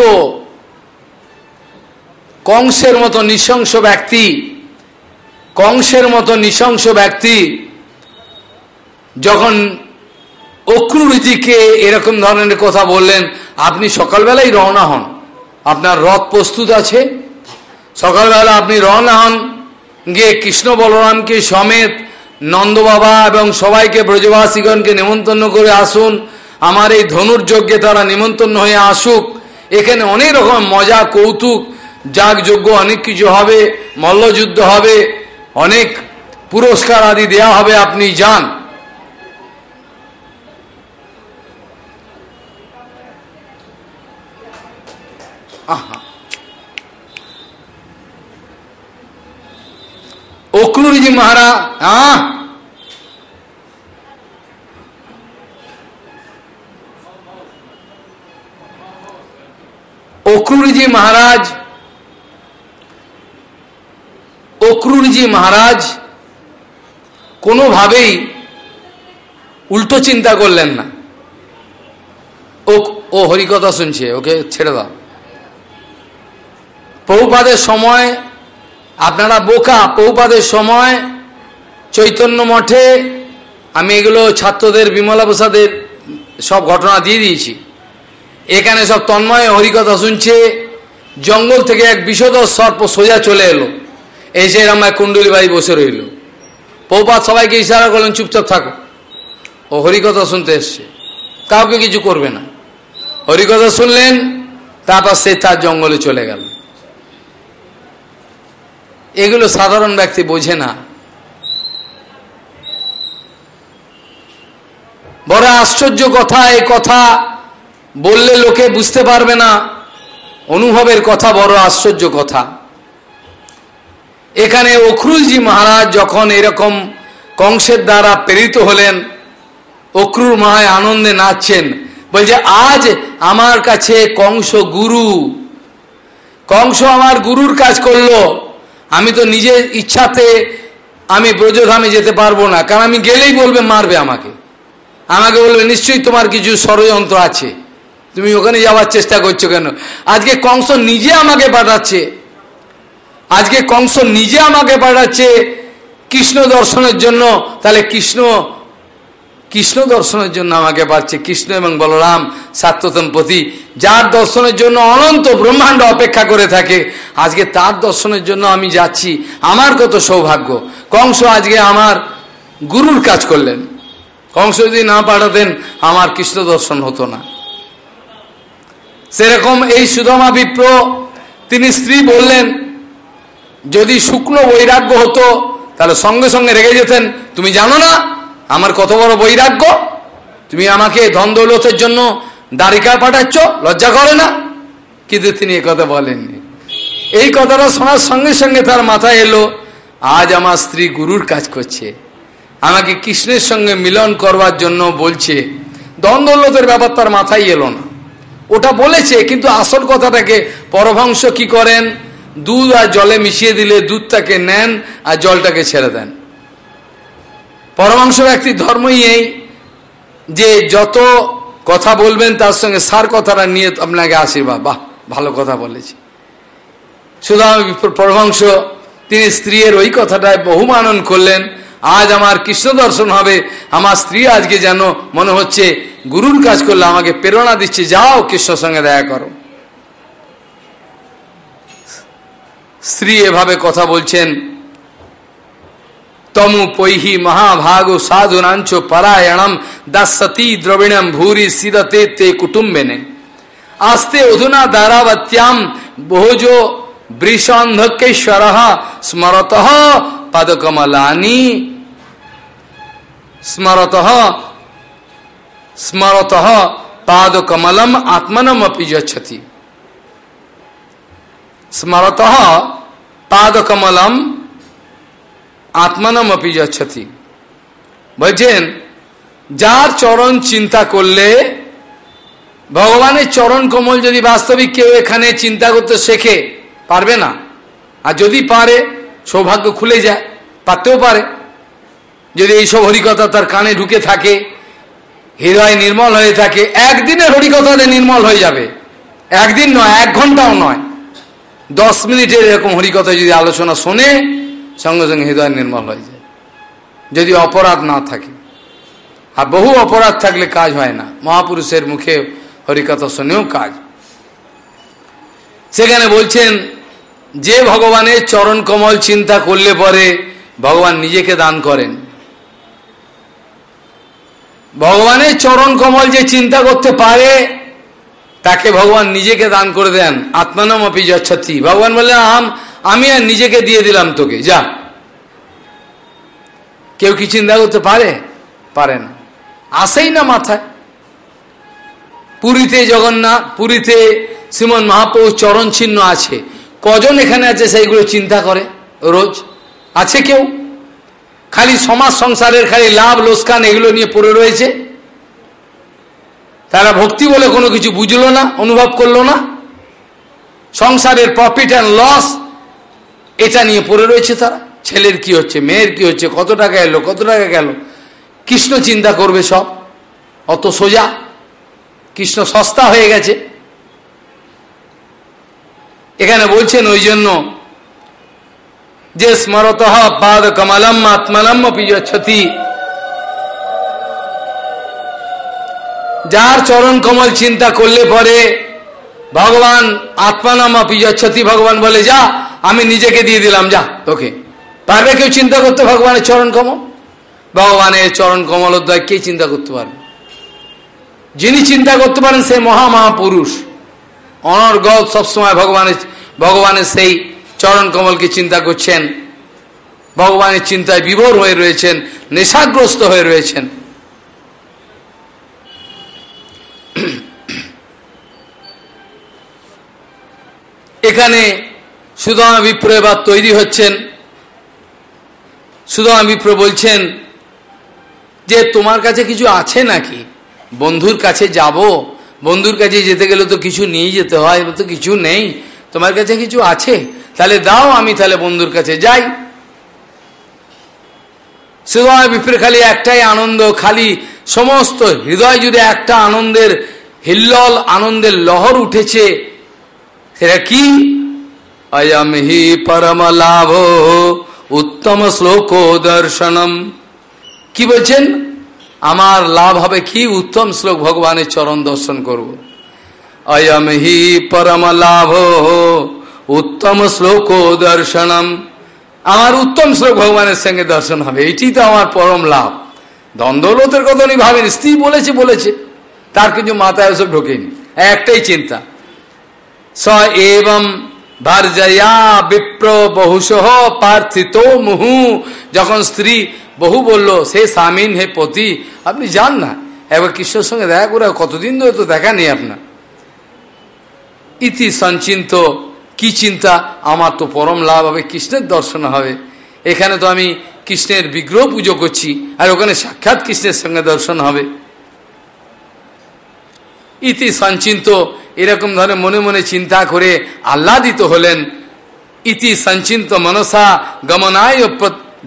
কংসের মতো নৃশংস ব্যক্তি, কংসের মতো নৃশংস ব্যক্তি যখন অক্রুরীতিকে এরকম ধরনের কথা বললেন, আপনি সকালবেলাই রওনা হন। আপনার রথ প্রস্তুত আছে। সকালবেলা আপনি রওনা হন, গিয়ে কৃষ্ণ বলরামকে সমেত নন্দ বাবা এবং সবাইকে ব্রজবাসীগণকে নিমন্ত্রণ করে আসুন। আমার এই ধনুর্যজ্ঞে তারা নিমন্ত্রণ হয়ে আসুক। এখানে অনেক রকম মজা, কৌতুক, যাগযজ্ঞ, অনেক কিছু হবে, মল্লযুদ্ধ হবে, অনেক পুরস্কার আদি দেয়া হবে, আপনি যান। অক্রুরজি মহারাজ হ্যাঁ অক্রুরজি মহারাজ অক্রুরজি মহারাজ কোনোভাবেই উল্টো চিন্তা করলেন না ও ও হরিকথা শুনছে ওকে ছেড়ে দাও পৌপাদের সময় আপনারা বোকা পৌপাদের সময় চৈতন্য মঠে আমি এগুলো ছাত্রদের, বিমলা প্রসাদের সব ঘটনা দিয়ে দিয়েছি। এখানে সব তন্ময় হরিকথা শুনছে। জঙ্গল থেকে এক বিষদ সর্প সোজা চলে এলো। এসে রামায় কুণ্ডলী বাড়ি বসে রইল। পৌপাত সবাইকে ইশারা করলেন, চুপচাপ থাকো। ও হরিকথা শুনতে এসছে। কাউকে কিছু করবে না। হরিকথা শুনলেন, তারপর সে তার জঙ্গলে চলে গেল। এগুলো সাধারণ ব্যক্তি বোঝে না। বড় আশ্চর্য কথা এই কথা বললে লোকে বুঝতে পারবে না। অনুভবের কথা বড় আশ্চর্য কথা। এখানে অখরুলজি মহারাজ যখন এরকম কংসের দ্বারা প্রেরিত হলেন, অক্রুর মহায় আনন্দে নাচছেন, বলছে, আজ আমার কাছে কংস গুরু। কংস আমার গুরুর কাজ করল। আমি তো নিজের ইচ্ছাতে আমি ব্রজধামে যেতে পারব না। কারণ আমি গেলেই বলবে, মারবে আমাকে। আমাকে বলবে, নিশ্চয়ই তোমার কিছু ষড়যন্ত্র আছে। তুমি ওখানে যাওয়ার চেষ্টা করছ কেন? আজকে কংস নিজে আমাকে পাঠাচ্ছে। আজকে কংস নিজে আমাকে পাঠাচ্ছে কৃষ্ণ দর্শনের জন্য। তাহলে কৃষ্ণ কৃষ্ণ দর্শনের জন্য আমাকে পাচ্ছে কৃষ্ণ এবং বলরাম সাত্যতম্পতি যার দর্শনের জন্য অনন্ত ব্রহ্মাণ্ড অপেক্ষা করে থাকে। আজকে তার দর্শনের জন্য আমি যাচ্ছি। আমার কত সৌভাগ্য। কংস আজকে আমার গুরুর কাজ করলেন। কংস যদি না পাঠাতেন, আমার কৃষ্ণ দর্শন হতো না। সেরকম এই সুধমা বিপ্র তিনি স্ত্রী বললেন, যদি শুকনো বৈরাগ্য হতো, তাহলে সঙ্গে সঙ্গে রেগে যেতেন। তুমি জানো না, আমার কত বড় বৈরাগ্য? তুমি আমাকে ধনদৌলতের জন্য দ্বারিকা পাঠাচ্ছ, লজ্জা করে না? কিন্তু তিনি কথা বলেননি। এই কথাটা শোনার সঙ্গে সঙ্গে তার মাথায় এলো, আজ আমার স্ত্রী গুরুর কাজ করছে। আমাকে কৃষ্ণের সঙ্গে মিলন করবার জন্য বলছে। দ্বন্দ্বলতের ব্যাপার তার মাথায় এলো না। ওটা বলেছে, কিন্তু আসল কথাটাকে পরভংশ কি করেন? দুধ আর জলে মিশিয়ে দিলে দুধটাকে নেন আর জলটাকে ছেড়ে দেন। পরমাংশ ব্যক্তির ধর্মই এই যে যত কথা বলবেন, তার সঙ্গে সার কথাটা নিয়ে আপনাকে আশীর্বাদ। বাহ, ভালো কথা বলেছি। সুতরাং পরমাংশ তিনি স্ত্রীর ওই কথাটায় বহুমানন করলেন। আজ আমার কৃষ্ণ দর্শন হবে। আমার স্ত্রী আজকে যেন মনে হচ্ছে গুরুর কাজ করলে আমাকে প্রেরণা দিচ্ছে, যাও কৃষ্ণর সঙ্গে দেখা করো। স্ত্রী এভাবে কথা বলছেন, তমু পৈহি মহাভাগ সাধুনাঞ্চ পরায়ণম দাসতী দ্রবিণম ভূরি সিদতে তে কুটুম্বেনে। আস্তে অধুনা দারাবত্যাম ভোজো বৃষান্ধকেশ্বর স্মরত পদকমলানি। স্মরত স্মরত পাদ কমলম আত্মনম অপিজতি স্মরত পাদ কমলম আত্মনম অপিজতি বলছেন যার চরণ চিন্তা করলে ভগবানের চরণ কমল যদি বাস্তবিক কেউ এখানে চিন্তা করতে শেখে পারবে না আর যদি পারে সৌভাগ্য খুলে যায় পারতেও পারে যদি এইসব হরিকতা তার কানে ঢুকে থাকে হৃদয় নির্মল হয়ে থাকে। একদিনের হরিকথাতে নির্মল হয়ে যাবে। একদিন নয়, এক ঘন্টাও নয়। দশ মিনিটের এরকম হরিকথা যদি আলোচনা শোনে, সঙ্গে সঙ্গে হৃদয় নির্মল হয়ে যায়। যদি অপরাধ না থাকে। আর বহু অপরাধ থাকলে কাজ হয় না। মহাপুরুষের মুখে হরিকথা শুনেও কাজ। সেখানে বলছেন, যে ভগবানের চরণ কমল চিন্তা করলে পরে ভগবান নিজেকে দান করেন। ভগবানের চরণ কমল যে চিন্তা করতে পারে, তাকে ভগবান নিজেকে দান করে দেন। আত্মানম অপি যচ্ছতি। ভগবান বললেন, আম, আমি আর নিজেকে দিয়ে দিলাম তোকে, যা। কেউ কি চিন্তা করতে পারে? পারে না। আসেই না মাথায়। পুরীতে জগন্নাথ, পুরীতে শ্রীমন মহাপ্রভু চরণ চিহ্ন আছে। কজন এখানে আছে সেইগুলো চিন্তা করে? রোজ? আছে কেউ? খালি সমাজ সংসারের খালি লাভ লোসকান এগুলো নিয়ে পড়ে রয়েছে। তারা ভক্তি বলে কোনো কিছু বুঝলো না, অনুভব করল না। সংসারের প্রফিট অ্যান্ড লস এটা নিয়ে পড়ে রয়েছে তারা। ছেলের কি হচ্ছে, মেয়ের কি হচ্ছে, কত টাকা এলো, কত টাকা গেল? কৃষ্ণ চিন্তা করবে সব, অত সোজা। কৃষ্ণ সস্তা হয়ে গেছে। এখানে বলছেন, ওই জন্য যে স্মরত পাদ কমলম আত্মনম পিজচ্ছতি যার চরণ কমল চিন্তা করলে পরে ভগবান আত্মানাম পিজচ্ছতি ভগবান বলে, যা, আমি নিজেকে দিয়ে দিলাম, যা, তোকে। পারবে কেউ চিন্তা করতে ভগবানের চরণ কমল? ভগবানের চরণ কমল অধ্যায়, কে চিন্তা করতে পারবে যিনি চিন্তা করতে পারেন সে মহা মহাপুরুষ অনর্গল সবসময় ভগবানের ভগবানের সেই চরণ কমলকে চিন্তা করছেন? ভগবানের চিন্তায় বিভোর হয়ে রয়েছেন, নেশাগ্রস্ত হয়ে রয়েছেন। এখানে সুদামা বিপ্র এবার তৈরি হচ্ছেন। সুদামা বিপ্র বলছেন যে, তোমার কাছে কিছু আছে নাকি? বন্ধুর কাছে যাব? বন্ধুর কাছে যেতে গেলে তো কিছু নিয়ে যেতে হয় তো কিছু নেই। তোমার কাছে কিছু আছে? তাহলে দাও, আমি তাহলে বন্ধুর কাছে যাই। সুদামা বিপ্রে খালি একটাই আনন্দ, খালি সমস্ত হৃদয় জুড়ে একটা আনন্দের, হিল্লল আনন্দের লহর উঠেছে, সেটা কি? অয়ম হি পরম লাভ, উত্তম শ্লোক দর্শনম। কি বলছেন? আমার লাভ হবে কি? উত্তম শ্লোক ভগবানের চরণ দর্শন করব। অয়ম হি পরম লাভ উত্তম শ্লোক দর্শনম আমার উত্তম শ্লোক ভগবানের সঙ্গে দর্শন হবে। এটি তো আমার পরম লাভ। দ্বন্দ্বলতের কথা উনি ভাবেন, স্ত্রী বলেছে বলেছে। তার কিছু মাথায় ওসব ঢোকেনি। একটাই চিন্তা। স এবং বিপ্র বহুসহ পার্থিত মুহু। যখন স্ত্রী বহু বলল, সে স্বামীন হে পতি? আপনি যান না। একবার কৃষ্ণের সঙ্গে দেখা করে, কতদিন ধরে তো দেখা নেই আপনার। ইতি সঞ্চিন্ত, কি চিন্তা? আমার তো পরম লাভ হবে, কৃষ্ণের দর্শন হবে। এখানে তো আমি কৃষ্ণের বিগ্রহ পুজো করছি, আর ওখানে সাক্ষাৎ কৃষ্ণের সঙ্গে দর্শন হবে। ইতি সঞ্চিন্ত, এরকম ধরনের মনে মনে চিন্তা করে আহ্লাদিত হলেন। ইতি সঞ্চিন্ত মনসা গমনায়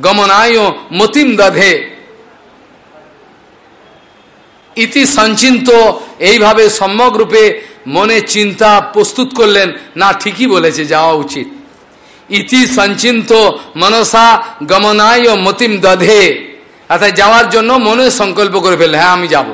গমনায় মতিম দধে। ইতি সঞ্চিন্ত, এইভাবে সম্যক রূপে মনে চিন্তা প্রস্তুত করলেন, না, ঠিকই বলেছে, যাওয়া উচিত। ইতি সঞ্চিন্ত মনসা গমনায় মতিম দধে। অর্থাৎ যাওয়ার জন্য মনে সংকল্প করে ফেললে হ্যাঁ আমি যাব।